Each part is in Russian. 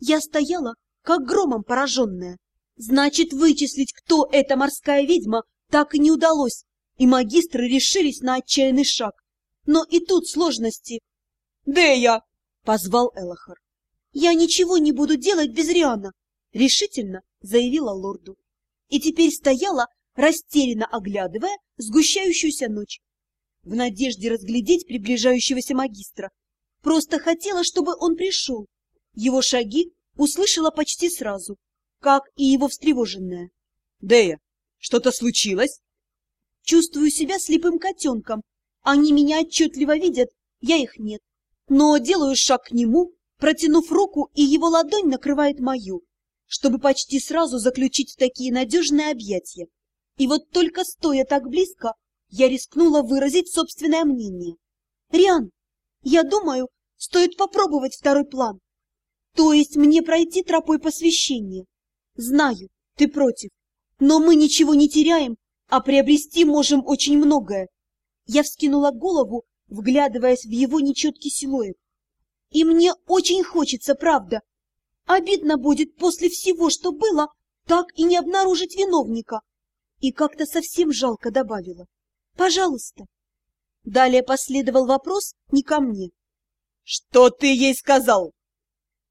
Я стояла, как громом пораженная. Значит, вычислить, кто эта морская ведьма, так и не удалось, и магистры решились на отчаянный шаг. Но и тут сложности. «Дея!» — позвал Элохар. «Я ничего не буду делать без Риана», — решительно заявила лорду. И теперь стояла, растерянно оглядывая сгущающуюся ночь, в надежде разглядеть приближающегося магистра. Просто хотела, чтобы он пришел. Его шаги услышала почти сразу, как и его встревоженная. — Дея, что-то случилось? Чувствую себя слепым котенком. Они меня отчетливо видят, я их нет. Но делаю шаг к нему, протянув руку, и его ладонь накрывает мою, чтобы почти сразу заключить такие надежные объятия. И вот только стоя так близко, я рискнула выразить собственное мнение. «Риан, я думаю, стоит попробовать второй план. То есть мне пройти тропой посвящения. Знаю, ты против, но мы ничего не теряем, а приобрести можем очень многое. Я вскинула голову, вглядываясь в его нечеткий силуэт. И мне очень хочется, правда. Обидно будет после всего, что было, так и не обнаружить виновника. И как-то совсем жалко добавила. Пожалуйста. Далее последовал вопрос не ко мне. Что ты ей сказал?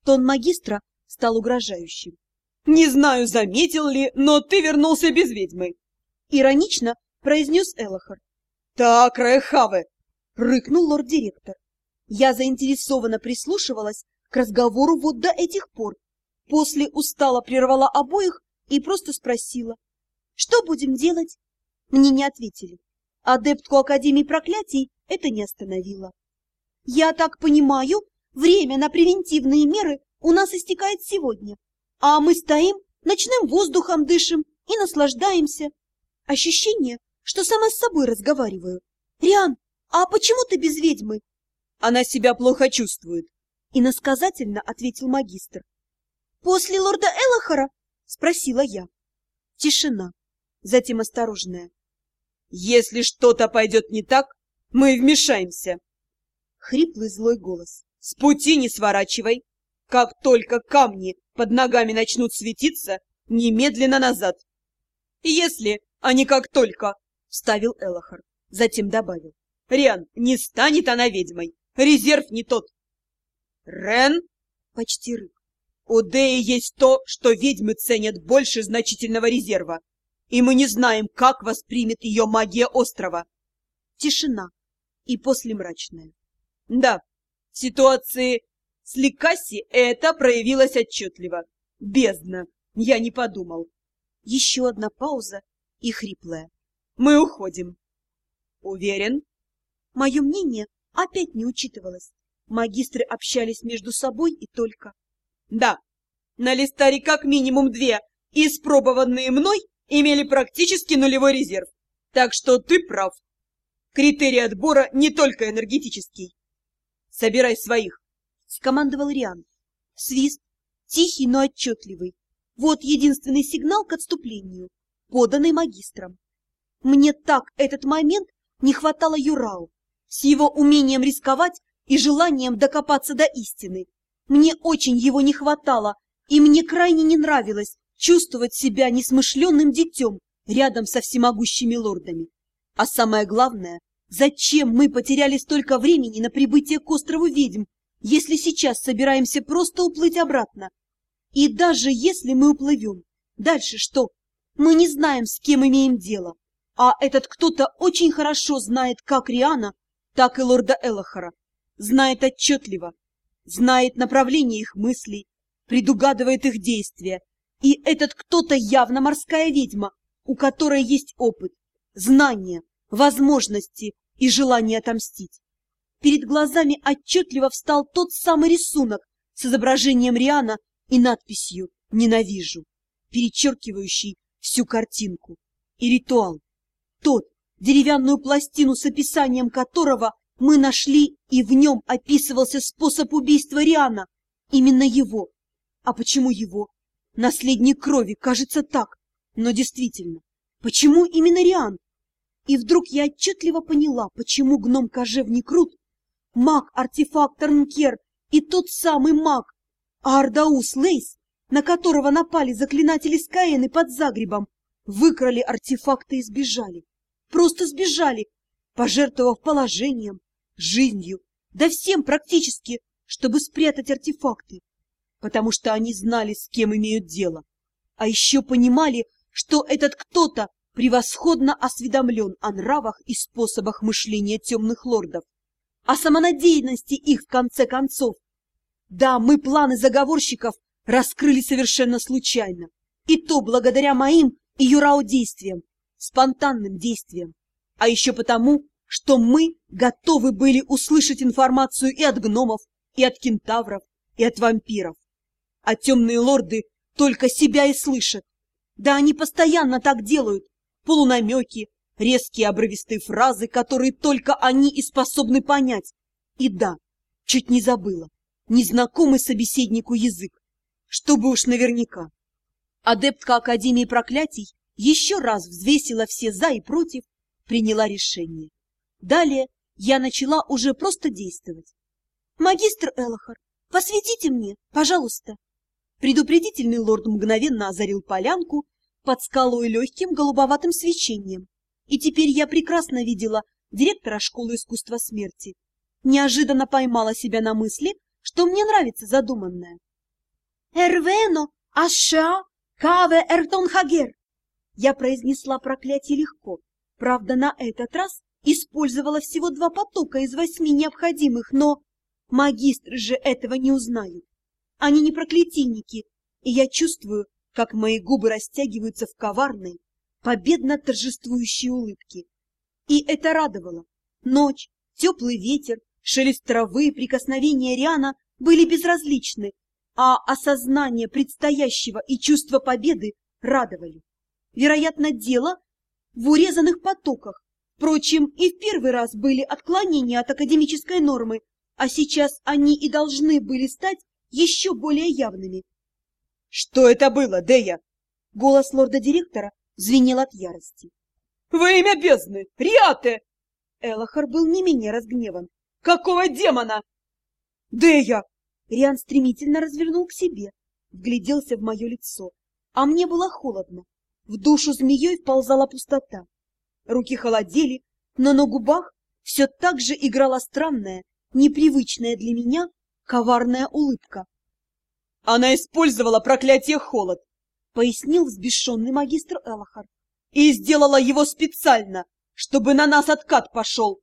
Тон магистра стал угрожающим. Не знаю, заметил ли, но ты вернулся без ведьмы. Иронично произнес Элохар. Так, Рэхаве! Рыкнул лорд-директор. Я заинтересованно прислушивалась к разговору вот до этих пор. После устало прервала обоих и просто спросила. Что будем делать? Мне не ответили. Адептку Академии проклятий это не остановило. Я так понимаю, время на превентивные меры у нас истекает сегодня, а мы стоим, ночным воздухом дышим и наслаждаемся. Ощущение, что сама с собой разговариваю. Риан, а почему ты без ведьмы? Она себя плохо чувствует. Иносказательно ответил магистр. После лорда Элохора? Спросила я. Тишина, затем осторожная. Если что-то пойдет не так, мы вмешаемся. Хриплый злой голос. С пути не сворачивай. Как только камни под ногами начнут светиться, немедленно назад. Если, а не как только, — вставил Элохар. Затем добавил. Риан, не станет она ведьмой. Резерв не тот. Рен? Почти рык. У Деи есть то, что ведьмы ценят больше значительного резерва и мы не знаем, как воспримет ее магия острова. Тишина и после мрачная. Да, ситуации с Ликаси это проявилось отчетливо. Бездна, я не подумал. Еще одна пауза и хриплая. Мы уходим. Уверен? Мое мнение опять не учитывалось. Магистры общались между собой и только. Да, на листаре как минимум две, испробованные мной имели практически нулевой резерв. Так что ты прав. Критерий отбора не только энергетический. Собирай своих, — скомандовал Риан. Свист, тихий, но отчетливый. Вот единственный сигнал к отступлению, поданный магистром. Мне так этот момент не хватало Юрау, с его умением рисковать и желанием докопаться до истины. Мне очень его не хватало, и мне крайне не нравилось, чувствовать себя несмышленным детем рядом со всемогущими лордами. А самое главное, зачем мы потеряли столько времени на прибытие к острову ведьм, если сейчас собираемся просто уплыть обратно? И даже если мы уплывем, дальше что? Мы не знаем, с кем имеем дело. А этот кто-то очень хорошо знает как Риана, так и лорда Элохора. Знает отчетливо, знает направление их мыслей, предугадывает их действия и этот кто-то явно морская ведьма, у которой есть опыт, знания, возможности и желание отомстить. Перед глазами отчетливо встал тот самый рисунок с изображением Риана и надписью «Ненавижу», перечеркивающий всю картинку. И ритуал. Тот, деревянную пластину с описанием которого мы нашли, и в нем описывался способ убийства Риана. Именно его. А почему его? Наследник крови, кажется так. Но действительно, почему именно Риан? И вдруг я отчетливо поняла, почему гном Кожевник Крут, маг-артефактор Нкер и тот самый маг, Ардаус Лейс, на которого напали заклинатели Скаены под Загребом, выкрали артефакты и сбежали. Просто сбежали, пожертвовав положением, жизнью, да всем практически, чтобы спрятать артефакты, потому что они знали, с кем имеют дело, а еще понимали, что этот кто-то превосходно осведомлен о нравах и способах мышления темных лордов, о самонадеянности их в конце концов. Да, мы планы заговорщиков раскрыли совершенно случайно, и то благодаря моим и Юрао действиям, спонтанным действиям, а еще потому, что мы готовы были услышать информацию и от гномов, и от кентавров, и от вампиров. А темные лорды только себя и слышат. Да они постоянно так делают. Полунамеки, резкие обрывистые фразы, которые только они и способны понять. И да, чуть не забыла, незнакомый собеседнику язык, чтобы уж наверняка. Адептка Академии проклятий еще раз взвесила все «за» и «против», приняла решение. Далее я начала уже просто действовать. «Магистр Элохар, посветите мне, пожалуйста!» Предупредительный лорд мгновенно озарил полянку под скалой легким голубоватым свечением. И теперь я прекрасно видела директора школы искусства смерти. Неожиданно поймала себя на мысли, что мне нравится задуманное. «Эрвено, аша, каве эртонхагер!» Я произнесла проклятие легко, правда, на этот раз использовала всего два потока из восьми необходимых, но магистры же этого не узнают. Они не проклятийники, и я чувствую, как мои губы растягиваются в коварной, победно торжествующей улыбке. И это радовало. Ночь, теплый ветер, шелест травы прикосновения Риана были безразличны, а осознание предстоящего и чувство победы радовали. Вероятно, дело в урезанных потоках, Впрочем, и в первый раз были отклонения от академической нормы, а сейчас они и должны были стать еще более явными. — Что это было, Дея? — голос лорда-директора звенел от ярости. — Во имя бездны! Риате! Элохар был не менее разгневан. — Какого демона? — Дея! Риан стремительно развернул к себе, вгляделся в мое лицо, а мне было холодно. В душу змеей вползала пустота руки холодели, но на губах все так же играла странная, непривычная для меня коварная улыбка. «Она использовала проклятие холод», — пояснил взбешенный магистр Элохар. «И сделала его специально, чтобы на нас откат пошел.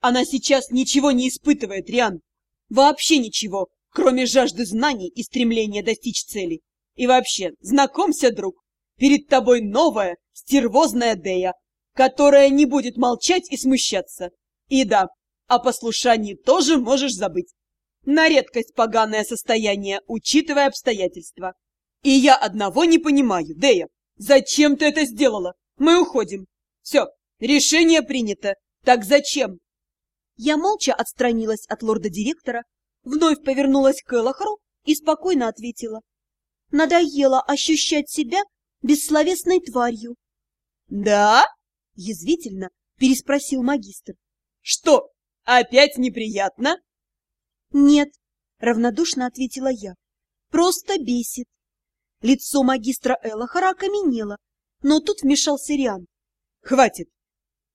Она сейчас ничего не испытывает, Риан. Вообще ничего, кроме жажды знаний и стремления достичь цели. И вообще, знакомься, друг, перед тобой новая, стервозная Дея, которая не будет молчать и смущаться. И да, о послушании тоже можешь забыть. На редкость поганое состояние, учитывая обстоятельства. И я одного не понимаю, Дея, зачем ты это сделала? Мы уходим. Все, решение принято. Так зачем? Я молча отстранилась от лорда-директора, вновь повернулась к Элохору и спокойно ответила. Надоело ощущать себя бессловесной тварью. «Да?» — язвительно переспросил магистр. — Что, опять неприятно? — Нет, — равнодушно ответила я. — Просто бесит. Лицо магистра Элохара окаменело, но тут вмешался Риан. — Хватит!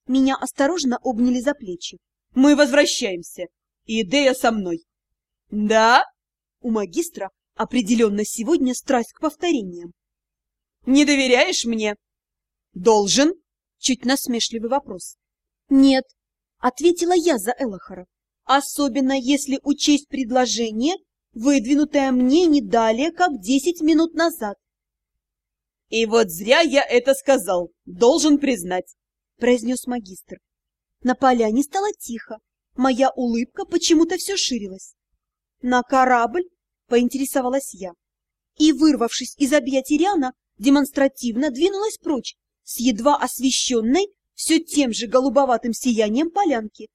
Меня осторожно обняли за плечи. — Мы возвращаемся. Идея со мной. — Да? У магистра определенно сегодня страсть к повторениям. — Не доверяешь мне? — Должен. Чуть насмешливый вопрос. «Нет», — ответила я за Элохора, «особенно если учесть предложение, выдвинутое мне не далее, как десять минут назад». «И вот зря я это сказал, должен признать», — произнес магистр. На поляне стало тихо, моя улыбка почему-то все ширилась. «На корабль?» — поинтересовалась я. И, вырвавшись из объятий Риана, демонстративно двинулась прочь, с едва освещенной все тем же голубоватым сиянием полянки.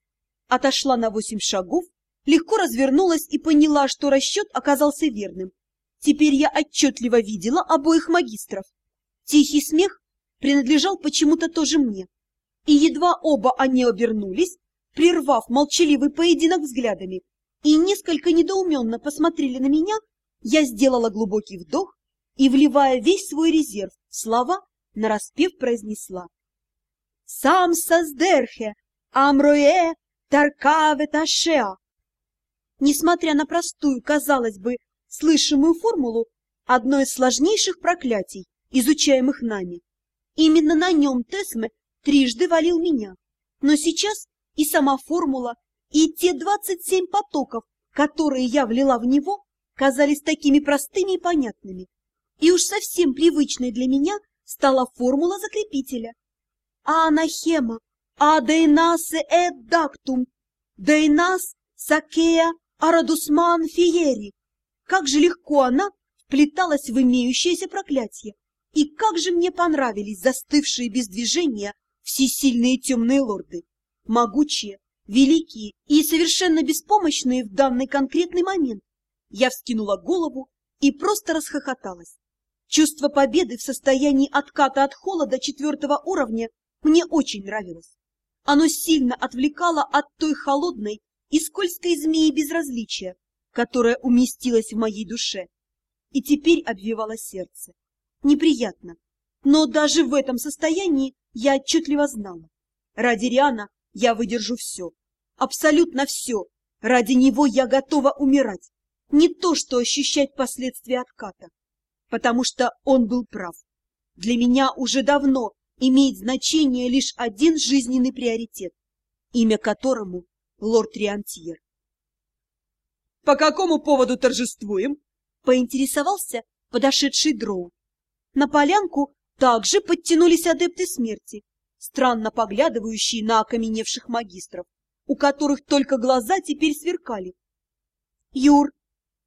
Отошла на восемь шагов, легко развернулась и поняла, что расчет оказался верным. Теперь я отчетливо видела обоих магистров. Тихий смех принадлежал почему-то тоже мне. И едва оба они обернулись, прервав молчаливый поединок взглядами, и несколько недоуменно посмотрели на меня, Я сделала глубокий вдох и, вливая весь свой резерв слова, нараспев произнесла. «Сам создерхе, амроэ, таркаве ташеа». Несмотря на простую, казалось бы, слышимую формулу, одно из сложнейших проклятий, изучаемых нами, именно на нем Тесме трижды валил меня. Но сейчас и сама формула, и те двадцать семь потоков, которые я влила в него, казались такими простыми и понятными. И уж совсем привычной для меня стала формула закрепителя. Анахема, адейнасе эд дактум, дейнас сакея арадусман фиери. Как же легко она вплеталась в имеющееся проклятие, и как же мне понравились застывшие без движения всесильные темные лорды, могучие, великие и совершенно беспомощные в данный конкретный момент. Я вскинула голову и просто расхохоталась. Чувство победы в состоянии отката от холода четвертого уровня мне очень нравилось. Оно сильно отвлекало от той холодной и скользкой змеи безразличия, которая уместилась в моей душе и теперь обвивала сердце. Неприятно, но даже в этом состоянии я отчетливо знала. Ради Риана я выдержу все, абсолютно все. Ради него я готова умирать. Не то, что ощущать последствия отката, потому что он был прав. Для меня уже давно имеет значение лишь один жизненный приоритет, имя которому лорд Риантьер. — По какому поводу торжествуем? — поинтересовался подошедший дроу. На полянку также подтянулись адепты смерти, странно поглядывающие на окаменевших магистров, у которых только глаза теперь сверкали. «Юр!»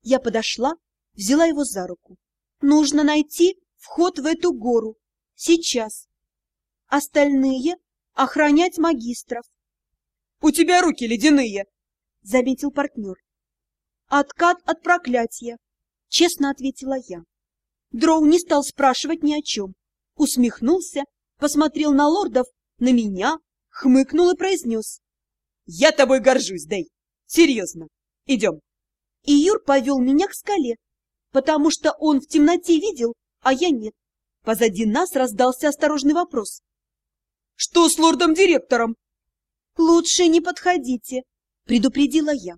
Я подошла, взяла его за руку. «Нужно найти вход в эту гору. Сейчас. Остальные — охранять магистров». «У тебя руки ледяные!» — заметил партнер. «Откат от проклятия», — честно ответила я. Дроу не стал спрашивать ни о чем усмехнулся, посмотрел на лордов, на меня, хмыкнул и произнес. — Я тобой горжусь, Дэй. Серьезно. Идем. И Юр повел меня к скале, потому что он в темноте видел, а я нет. Позади нас раздался осторожный вопрос. — Что с лордом-директором? — Лучше не подходите, — предупредила я.